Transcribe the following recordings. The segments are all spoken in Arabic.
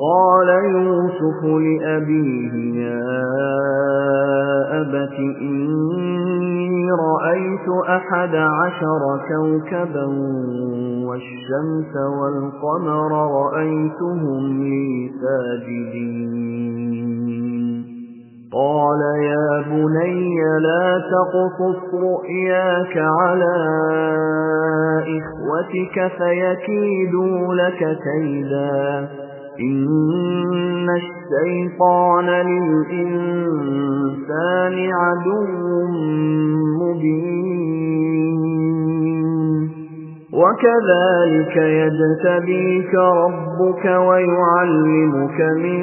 قال يوسف لأبيه يا أبت إني رأيت أحد عشر كوكبا والشمس والقمر رأيتهم لي ساجدين. قال يا بني لا تقصص رؤياك على إخوتك فيكيدوا لك كيدا. إن الشيطان للإنسان عدو مبين وكذلك يجتبيك ربك ويعلمك من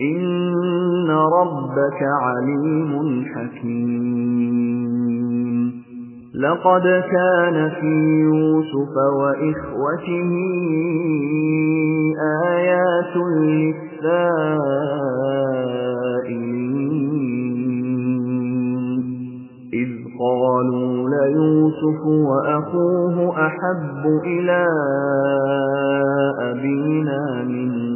إن ربك عليم حكيم. لقد كان في يوسف وإخوته آيات للسائلين. إذ قالوا ليوسف وأخوه أحب إلى أبينا ونحن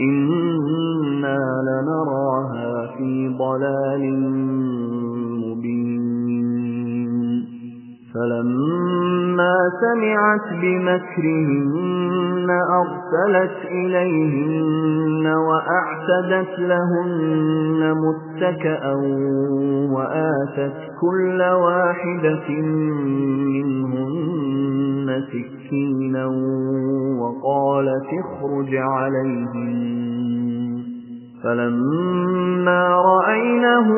إنا لنراها في ضلال فلما سمعت بمكرهن أرسلت إليهن وأعتدت لهن متكأا وآتت كل واحدة منهن سكينا وقالت اخرج عليهن فلما رأينه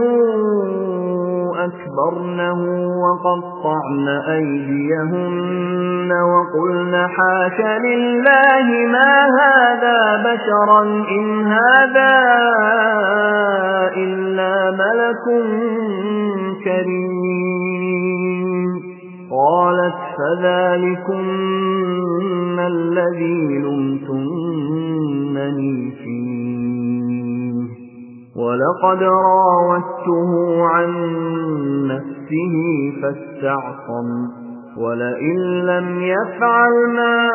أكبرنه وقطعن أيديهن وقلن حاش لله ما هذا بشرا إن هذا إلا ملك كريم. قالت فذلكن الذي لمتنني فيه. ولقد راودته عن نفسه فاستعصم. ولئن لم يفعل ما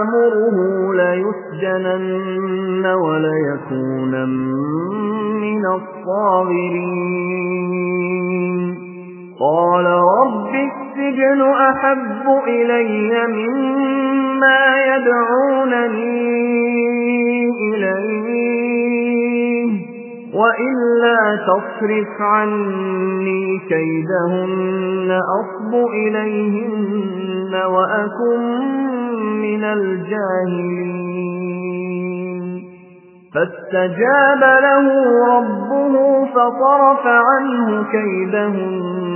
آمره ليسجنن وليكون من الصاغرين. قال رب السجن أحب إلي مما يدعونني إليه وإلا تصرف عني كيدهن أصب إليهن وأكن من الجاهلين. فاستجاب له ربه فصرف عنه كيدهن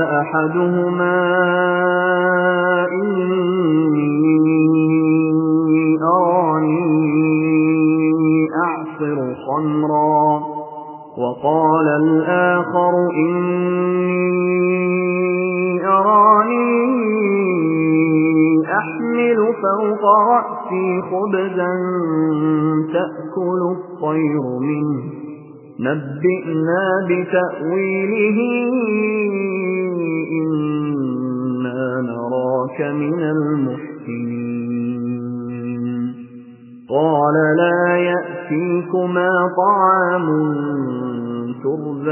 أحدهما إني أراني أعصر خمرا وقال الآخر إني أراني أحمل فوق رأسي خبزا تأكل الطير منه نبئنا بتأويله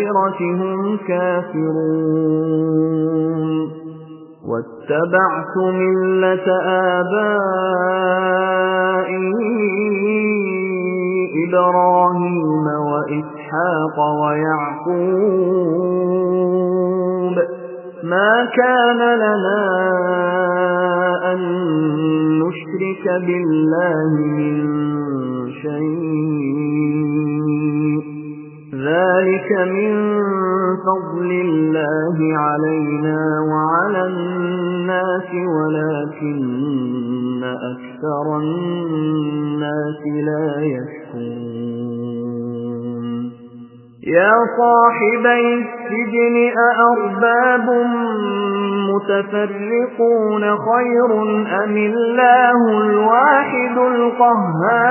بالآخرة هم كافرون. واتبعت ملة آبائي إبراهيم وإسحاق ويعقوب. ما كان لنا أن نشرك بالله من شيء ذلك من فضل الله علينا وعلى الناس ولكن أكثر الناس لا يشكون يا صاحبي السجن أأرباب متفرقون خير أم الله الواحد القهار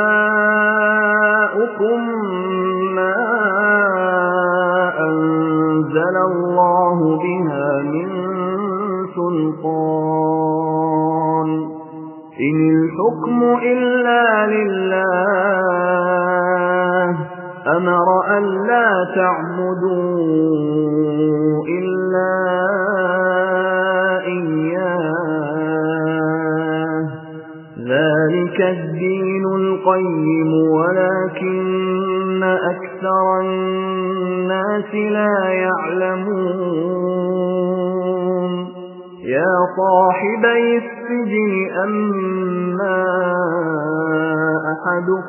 الحكم إلا لله. أمر أن لا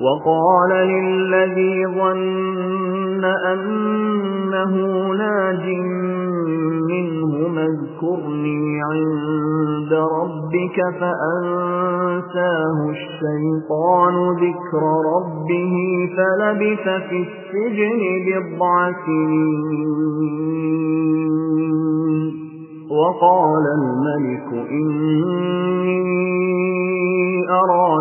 وقال للذي ظن أنه ناج منه اذكرني عند ربك فأنساه الشيطان ذكر ربه فلبث في السجن بضع سنين. وقال الملك إني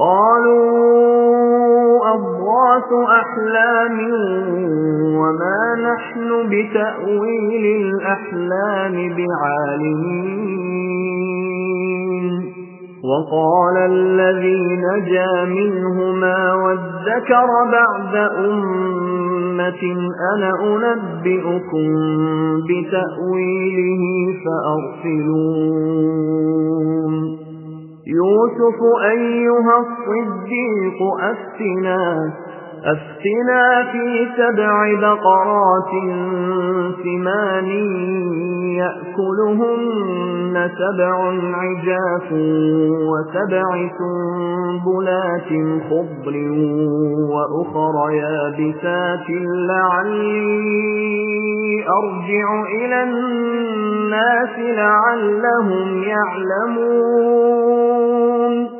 قالوا أضغاث أحلام وما نحن بتأويل الأحلام بعالمين. وقال الذي نجا منهما وادكر بعد أمة أنا أنبئكم بتأويله فأرسلون. يوسف أيها الصديق أفتنا أفتنا في سبع بقرات ثمان يأكلهن سبع عجاف وسبع سنبلات خضر وأخر يابسات لعلي أرجع إلى الناس لعلهم يعلمون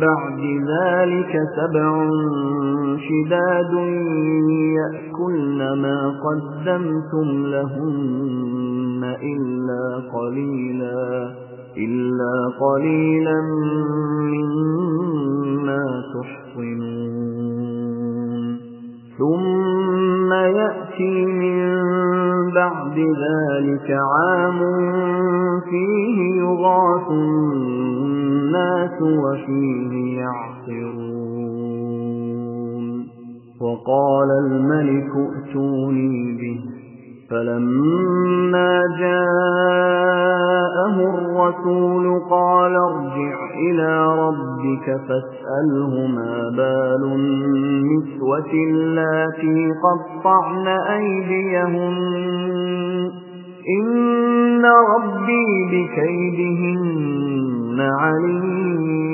بعد ذلك سبع شداد يأكلن ما قدمتم لهن إلا قليلا إلا قليلا مما تحصنون. ثم يأتي من بعد ذلك عام فيه يغاث الناس وفيه يعصرون وقال الملك ائتوني به. فَلَمَّا جَاءَهُ الرَّسُولُ قَالَ ارْجِعْ إِلَى رَبِّكَ فَاسْأَلْهُ مَا بَالُ النِّسْوَةِ اللَّاتِي قَطَّعْنَ أَيْدِيَهُنَّ. إِنَّ رَبِّي بِكَيْدِهِنَّ عَلِيمٌ.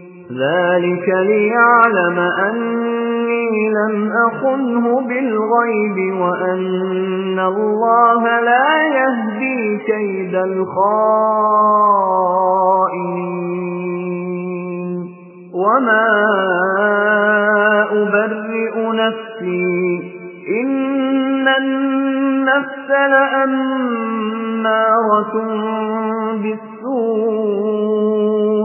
ذَلِكَ لِيَعْلَمَ أَنِّي لَمْ أَخُنْهُ بِالْغَيْبِ وَأَنَّ اللَّهَ لَا يَهْدِي كَيْدَ الْخَائِنِينَ وَمَا أُبَرِّئُ نَفْسِي إِنَّ النَّفْسَ لَأَمَّارَةٌ بِالسُّوءِ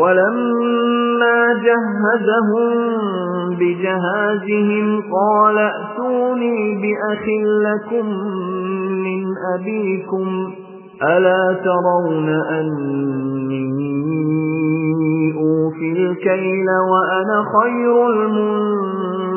وَلَمَّا جَهَّزَهُم بِجَهَازِهِمْ قَالَ ائْتُونِي بِأَخٍ لَّكُم مِّنْ أَبِيكُمْ أَلَا تَرَوْنَ أَنِّي أُوفِي الْكَيْلَ وَأَنَا خَيْرُ الْمُنزِلِينَ؟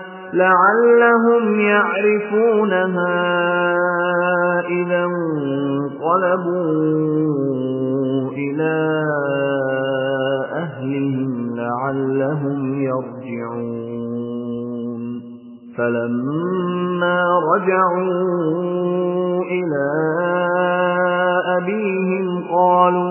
لَعَلَّهُمْ يَعْرِفُونَهَا إِذَا انقَلَبُوا إِلَى أَهْلِهِمْ لَعَلَّهُمْ يَرْجِعُونَ فَلَمَّا رَجَعُوا إِلَى أَبِيهِمْ قَالُوا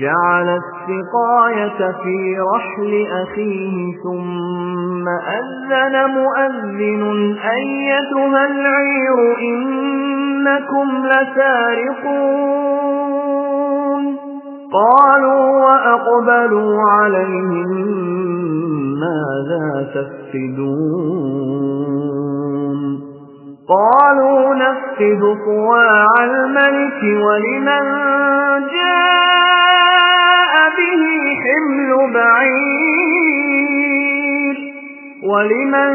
جعل السقاية في رحل أخيه ثم أذن مؤذن أيتها العير إنكم لسارقون. قالوا وأقبلوا عليهم ماذا تفسدون قالوا نفسد صواع الملك ولمن حمل بعير. ولمن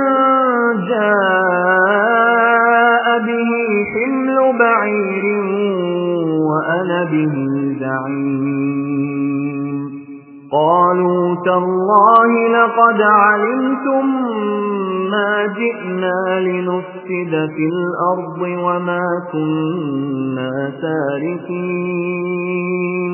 جاء به حمل بعير وأنا به زعيم. قالوا تالله لقد علمتم ما جئنا لنفسد في الأرض وما كنا سارقين.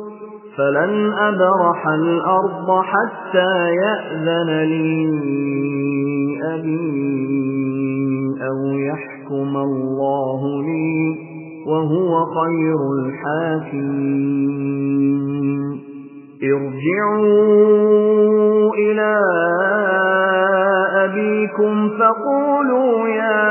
فلن أبرح الأرض حتى يأذن لي أبي أو يحكم الله لي وهو خير الحاكمين ارجعوا إلى أبيكم فقولوا يا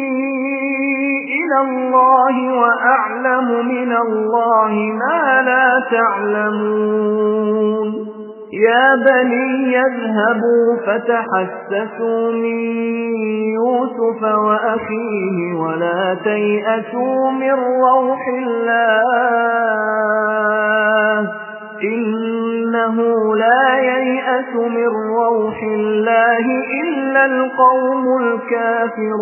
إلى الله وأعلم من الله ما لا تعلمون. يا بني يذهبوا فتحسسوا من يوسف وأخيه ولا تيأسوا من روح الله. إنه لا ييأس من روح الله إلا القوم الكافرون.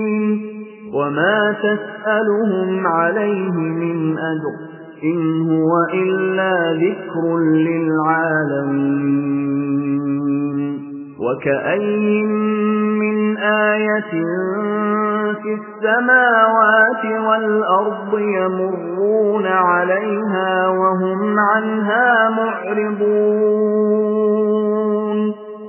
وما تسألهم عليه من أجر إن هو إلا ذكر للعالمين وكأين من آية في السماوات والأرض يمرون عليها وهم عنها معرضون